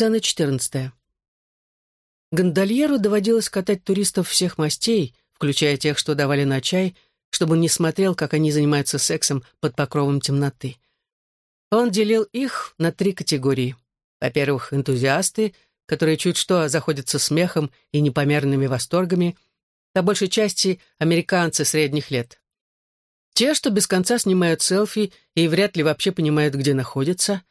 Сцена четырнадцатая. Гондольеру доводилось катать туристов всех мастей, включая тех, что давали на чай, чтобы он не смотрел, как они занимаются сексом под покровом темноты. Он делил их на три категории. Во-первых, энтузиасты, которые чуть что заходятся смехом и непомерными восторгами, по большей части американцы средних лет. Те, что без конца снимают селфи и вряд ли вообще понимают, где находятся.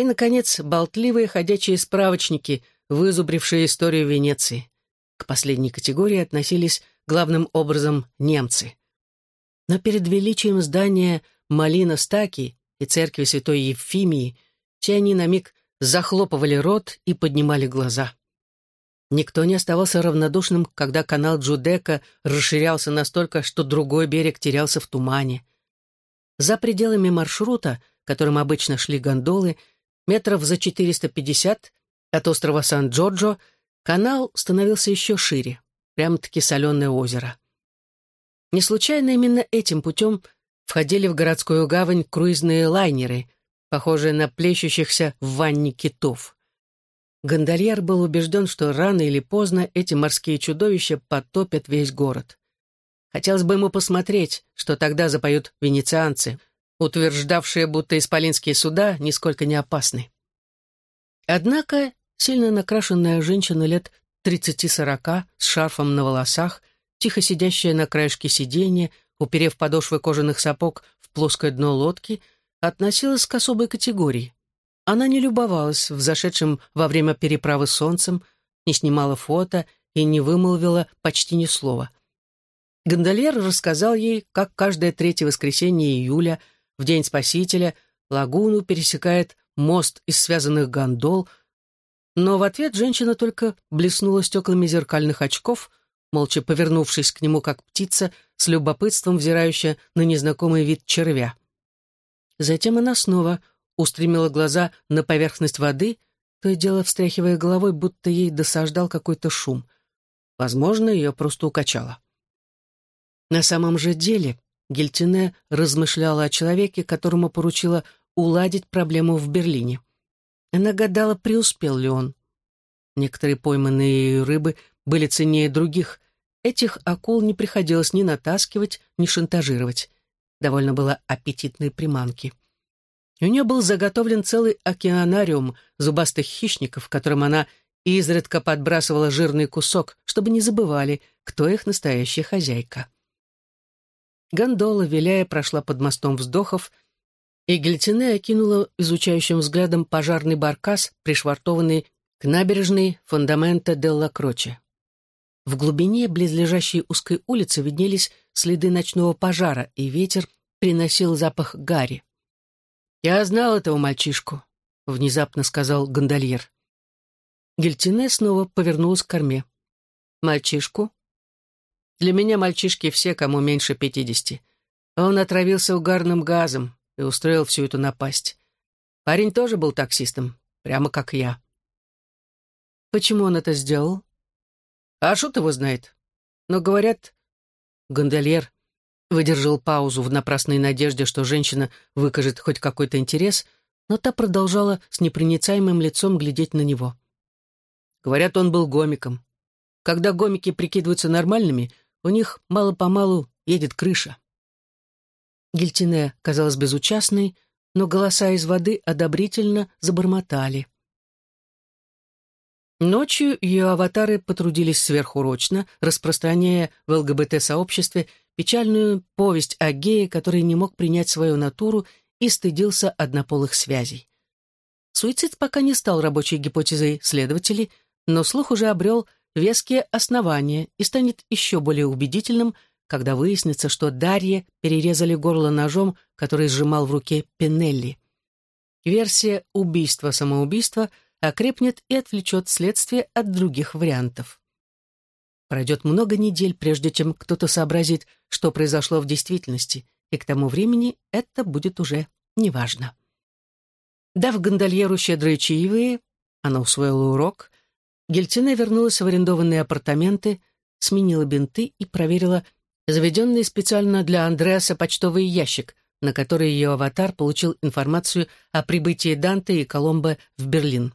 И, наконец, болтливые ходячие справочники, вызубрившие историю Венеции. К последней категории относились главным образом немцы. Но перед величием здания Малина Стаки и церкви святой Евфимии все они на миг захлопывали рот и поднимали глаза. Никто не оставался равнодушным, когда канал Джудека расширялся настолько, что другой берег терялся в тумане. За пределами маршрута, которым обычно шли гондолы, метров за 450 от острова Сан-Джорджо, канал становился еще шире, прямо-таки соленое озеро. Не случайно именно этим путем входили в городскую гавань круизные лайнеры, похожие на плещущихся в ванне китов. Гондольер был убежден, что рано или поздно эти морские чудовища потопят весь город. Хотелось бы ему посмотреть, что тогда запоют венецианцы, утверждавшие, будто исполинские суда нисколько не опасны. Однако сильно накрашенная женщина лет 30-40 с шарфом на волосах, тихо сидящая на краешке сиденья, уперев подошвы кожаных сапог в плоское дно лодки, относилась к особой категории. Она не любовалась взошедшим во время переправы солнцем, не снимала фото и не вымолвила почти ни слова. Гондольер рассказал ей, как каждое третье воскресенье июля, в День Спасителя, лагуну пересекает мост из связанных гондол, но в ответ женщина только блеснула стеклами зеркальных очков, молча повернувшись к нему, как птица, с любопытством взирающая на незнакомый вид червя. Затем она снова устремила глаза на поверхность воды, то и дело встряхивая головой, будто ей досаждал какой-то шум. Возможно, ее просто укачало. На самом же деле Гельтине размышляла о человеке, которому поручила уладить проблему в Берлине. Она гадала, преуспел ли он. Некоторые пойманные рыбы были ценнее других. Этих акул не приходилось ни натаскивать, ни шантажировать. Довольно было аппетитной приманки. У нее был заготовлен целый океанариум зубастых хищников, которым она изредка подбрасывала жирный кусок, чтобы не забывали, кто их настоящая хозяйка. Гондола, виляя, прошла под мостом вздохов, и Гельтине окинула изучающим взглядом пожарный баркас, пришвартованный к набережной фундамента Делла Кроче. В глубине близлежащей узкой улицы виднелись следы ночного пожара, и ветер приносил запах гари. «Я знал этого мальчишку», — внезапно сказал гондольер. Гельтине снова повернулась к корме. «Мальчишку?» «Для меня мальчишки все, кому меньше пятидесяти. Он отравился угарным газом и устроил всю эту напасть. Парень тоже был таксистом, прямо как я». «Почему он это сделал?» «А шут его знает. Но, говорят...» Гондольер Выдержал паузу в напрасной надежде, что женщина выкажет хоть какой-то интерес, но та продолжала с непроницаемым лицом глядеть на него. Говорят, он был гомиком. Когда гомики прикидываются нормальными, у них мало-помалу едет крыша. Гильтине казалась безучастной, но голоса из воды одобрительно забормотали. Ночью ее аватары потрудились сверхурочно, распространяя в ЛГБТ-сообществе печальную повесть о гее, который не мог принять свою натуру и стыдился однополых связей. Суицид пока не стал рабочей гипотезой следователей, но слух уже обрел веские основания и станет еще более убедительным, когда выяснится, что Дарье перерезали горло ножом, который сжимал в руке Пенелли. Версия убийства-самоубийства окрепнет и отвлечет следствие от других вариантов. Пройдет много недель, прежде чем кто-то сообразит, что произошло в действительности, и к тому времени это будет уже неважно. Дав гондольеру щедрые чаевые, она усвоила урок, Гельтине вернулась в арендованные апартаменты, сменила бинты и проверила заведенный специально для Андреаса почтовый ящик, на который ее аватар получил информацию о прибытии Данте и Коломбо в Берлин.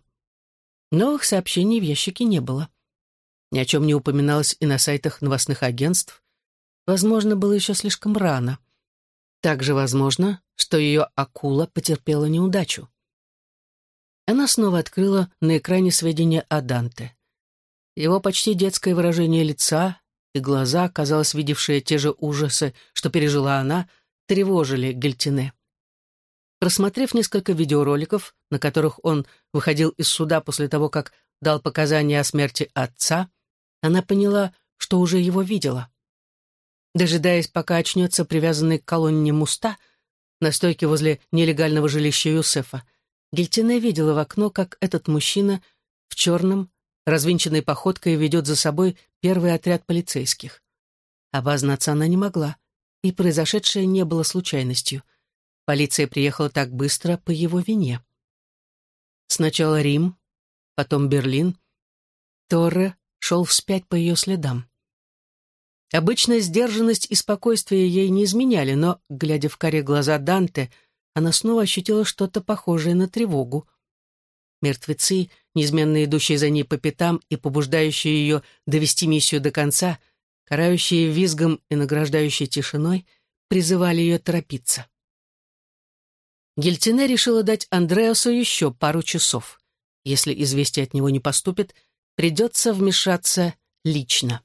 Новых сообщений в ящике не было. Ни о чем не упоминалось и на сайтах новостных агентств. Возможно, было еще слишком рано. Также возможно, что ее акула потерпела неудачу. Она снова открыла на экране сведения о Данте. Его почти детское выражение лица и глаза, казалось, видевшие те же ужасы, что пережила она, тревожили Гельтине. Просмотрев несколько видеороликов, на которых он выходил из суда после того, как дал показания о смерти отца, она поняла, что уже его видела. Дожидаясь, пока очнется привязанный к колонне Муста, на стойке возле нелегального жилища Юсефа, Гельтине видела в окно, как этот мужчина в черном, развинченной походкой ведет за собой первый отряд полицейских. Обознаться она не могла, и произошедшее не было случайностью. Полиция приехала так быстро по его вине. Сначала Рим, потом Берлин. Торре шел вспять по ее следам. Обычно сдержанность и спокойствие ей не изменяли, но, глядя в коре глаза Данте, она снова ощутила что-то похожее на тревогу. Мертвецы, неизменно идущие за ней по пятам и побуждающие ее довести миссию до конца, карающие визгом и награждающие тишиной, призывали ее торопиться. Гельтине решила дать Андреасу еще пару часов. Если известие от него не поступит, придется вмешаться лично.